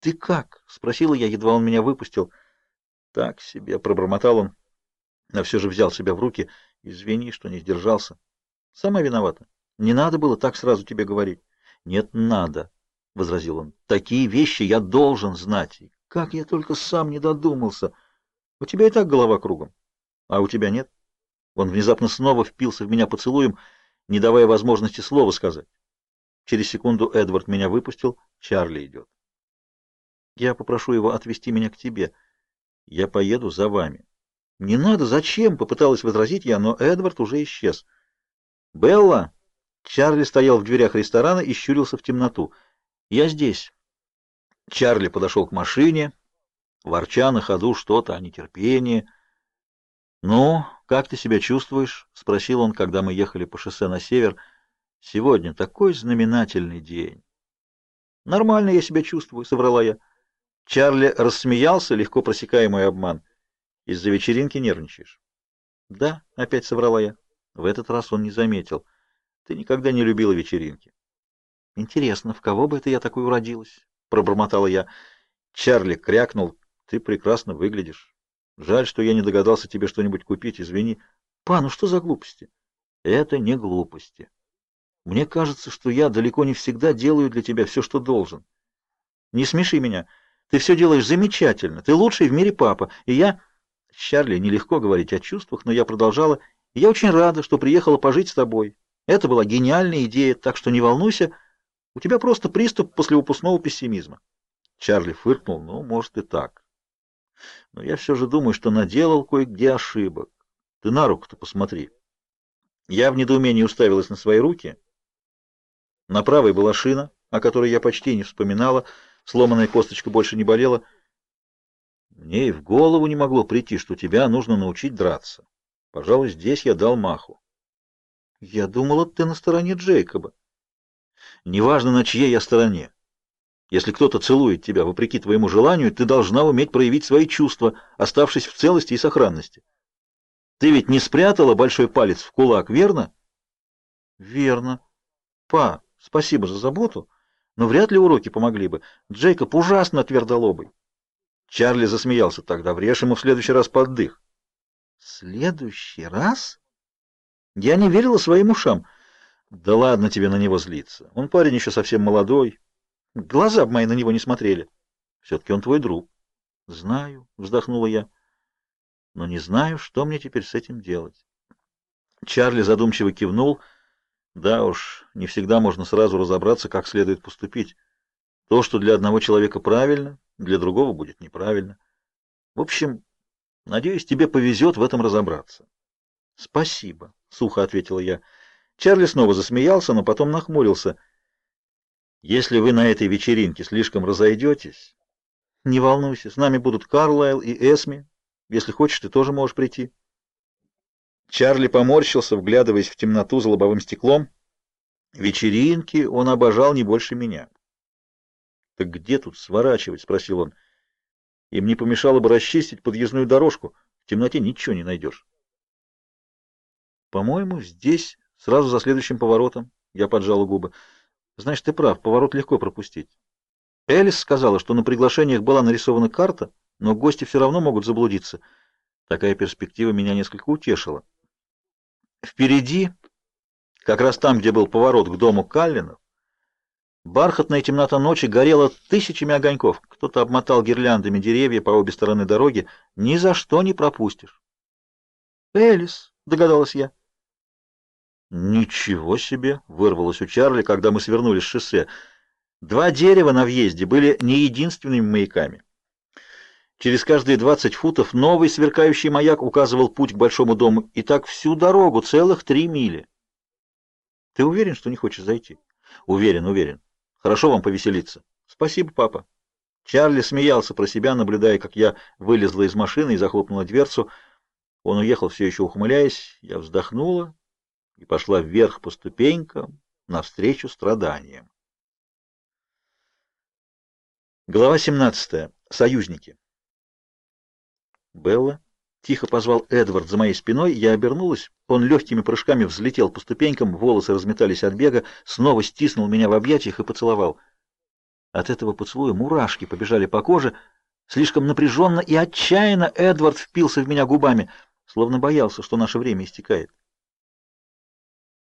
«Ты как?» — спросила я, едва он меня выпустил. «Так себе», — пробормотал он, но все же взял себя в руки. «Извини, что не сдержался. Сама виновата. Не надо было так сразу тебе говорить». «Нет, надо», — возразил он. «Такие вещи я должен знать. Как я только сам не додумался. У тебя и так голова кругом, а у тебя нет». Он внезапно снова впился в меня поцелуем, не давая возможности слова сказать. Через секунду Эдвард меня выпустил. Чарли идет. Я попрошу его отвезти меня к тебе. Я поеду за вами. Не надо, зачем? Попыталась возразить я, но Эдвард уже исчез. Белла! Чарли стоял в дверях ресторана и щурился в темноту. Я здесь. Чарли подошел к машине, ворча на ходу что-то о нетерпении. «Ну, как ты себя чувствуешь?» — спросил он, когда мы ехали по шоссе на север. «Сегодня такой знаменательный день». «Нормально я себя чувствую», — соврала я. Чарли рассмеялся, легко просекая мой обман. «Из-за вечеринки нервничаешь?» «Да», — опять соврала я. В этот раз он не заметил. «Ты никогда не любила вечеринки». «Интересно, в кого бы это я такой уродилась?» — пробормотала я. Чарли крякнул. «Ты прекрасно выглядишь. Жаль, что я не догадался тебе что-нибудь купить, извини». «Па, ну что за глупости?» «Это не глупости. Мне кажется, что я далеко не всегда делаю для тебя все, что должен. Не смеши меня». Ты все делаешь замечательно. Ты лучший в мире папа. И я... Чарли нелегко говорить о чувствах, но я продолжала. я очень рада, что приехала пожить с тобой. Это была гениальная идея, так что не волнуйся. У тебя просто приступ после выпускного пессимизма. Чарли фыркнул. Ну, может и так. Но я все же думаю, что наделал кое-где ошибок. Ты на руку-то посмотри. Я в недоумении уставилась на свои руки. На правой была шина, о которой я почти не вспоминала, Сломанная косточка больше не болела. Мне и в голову не могло прийти, что тебя нужно научить драться. Пожалуй, здесь я дал маху. Я думала, ты на стороне Джейкоба. Неважно, на чьей я стороне. Если кто-то целует тебя вопреки твоему желанию, ты должна уметь проявить свои чувства, оставшись в целости и сохранности. Ты ведь не спрятала большой палец в кулак, верно? Верно. Па, спасибо за заботу. Но вряд ли уроки помогли бы. Джейкоб ужасно твердолобый. Чарли засмеялся. Тогда врежь ему в следующий раз под дых. следующий раз? Я не верила своим ушам. Да ладно тебе на него злиться. Он парень еще совсем молодой. Глаза бы мои на него не смотрели. Все-таки он твой друг. Знаю, вздохнула я. Но не знаю, что мне теперь с этим делать. Чарли задумчиво кивнул. Да уж, не всегда можно сразу разобраться, как следует поступить. То, что для одного человека правильно, для другого будет неправильно. В общем, надеюсь, тебе повезет в этом разобраться. Спасибо, сухо ответила я. Чарли снова засмеялся, но потом нахмурился. Если вы на этой вечеринке слишком разойдетесь, не волнуйся, с нами будут Карлайл и Эсми. Если хочешь, ты тоже можешь прийти. Чарли поморщился, вглядываясь в темноту за лобовым стеклом. Вечеринки он обожал не больше меня. «Так где тут сворачивать?» — спросил он. «Им не помешало бы расчистить подъездную дорожку. В темноте ничего не найдешь». «По-моему, здесь, сразу за следующим поворотом». Я поджала губы. «Знаешь, ты прав, поворот легко пропустить. Элис сказала, что на приглашениях была нарисована карта, но гости все равно могут заблудиться. Такая перспектива меня несколько утешила. Впереди, как раз там, где был поворот к дому Каллинов, бархатная темнота ночи горела тысячами огоньков. Кто-то обмотал гирляндами деревья по обе стороны дороги. Ни за что не пропустишь. «Элис», — догадалась я. «Ничего себе!» — вырвалось у Чарли, когда мы свернули с шоссе. Два дерева на въезде были не единственными маяками. Через каждые двадцать футов новый сверкающий маяк указывал путь к большому дому, и так всю дорогу, целых три мили. Ты уверен, что не хочешь зайти? Уверен, уверен. Хорошо вам повеселиться. Спасибо, папа. Чарли смеялся про себя, наблюдая, как я вылезла из машины и захлопнула дверцу. Он уехал все еще ухмыляясь. Я вздохнула и пошла вверх по ступенькам навстречу страданиям. Глава 17. Союзники. Белла. Тихо позвал Эдвард за моей спиной, я обернулась. Он легкими прыжками взлетел по ступенькам, волосы разметались от бега, снова стиснул меня в объятиях и поцеловал. От этого поцелуя мурашки побежали по коже. Слишком напряженно и отчаянно Эдвард впился в меня губами, словно боялся, что наше время истекает.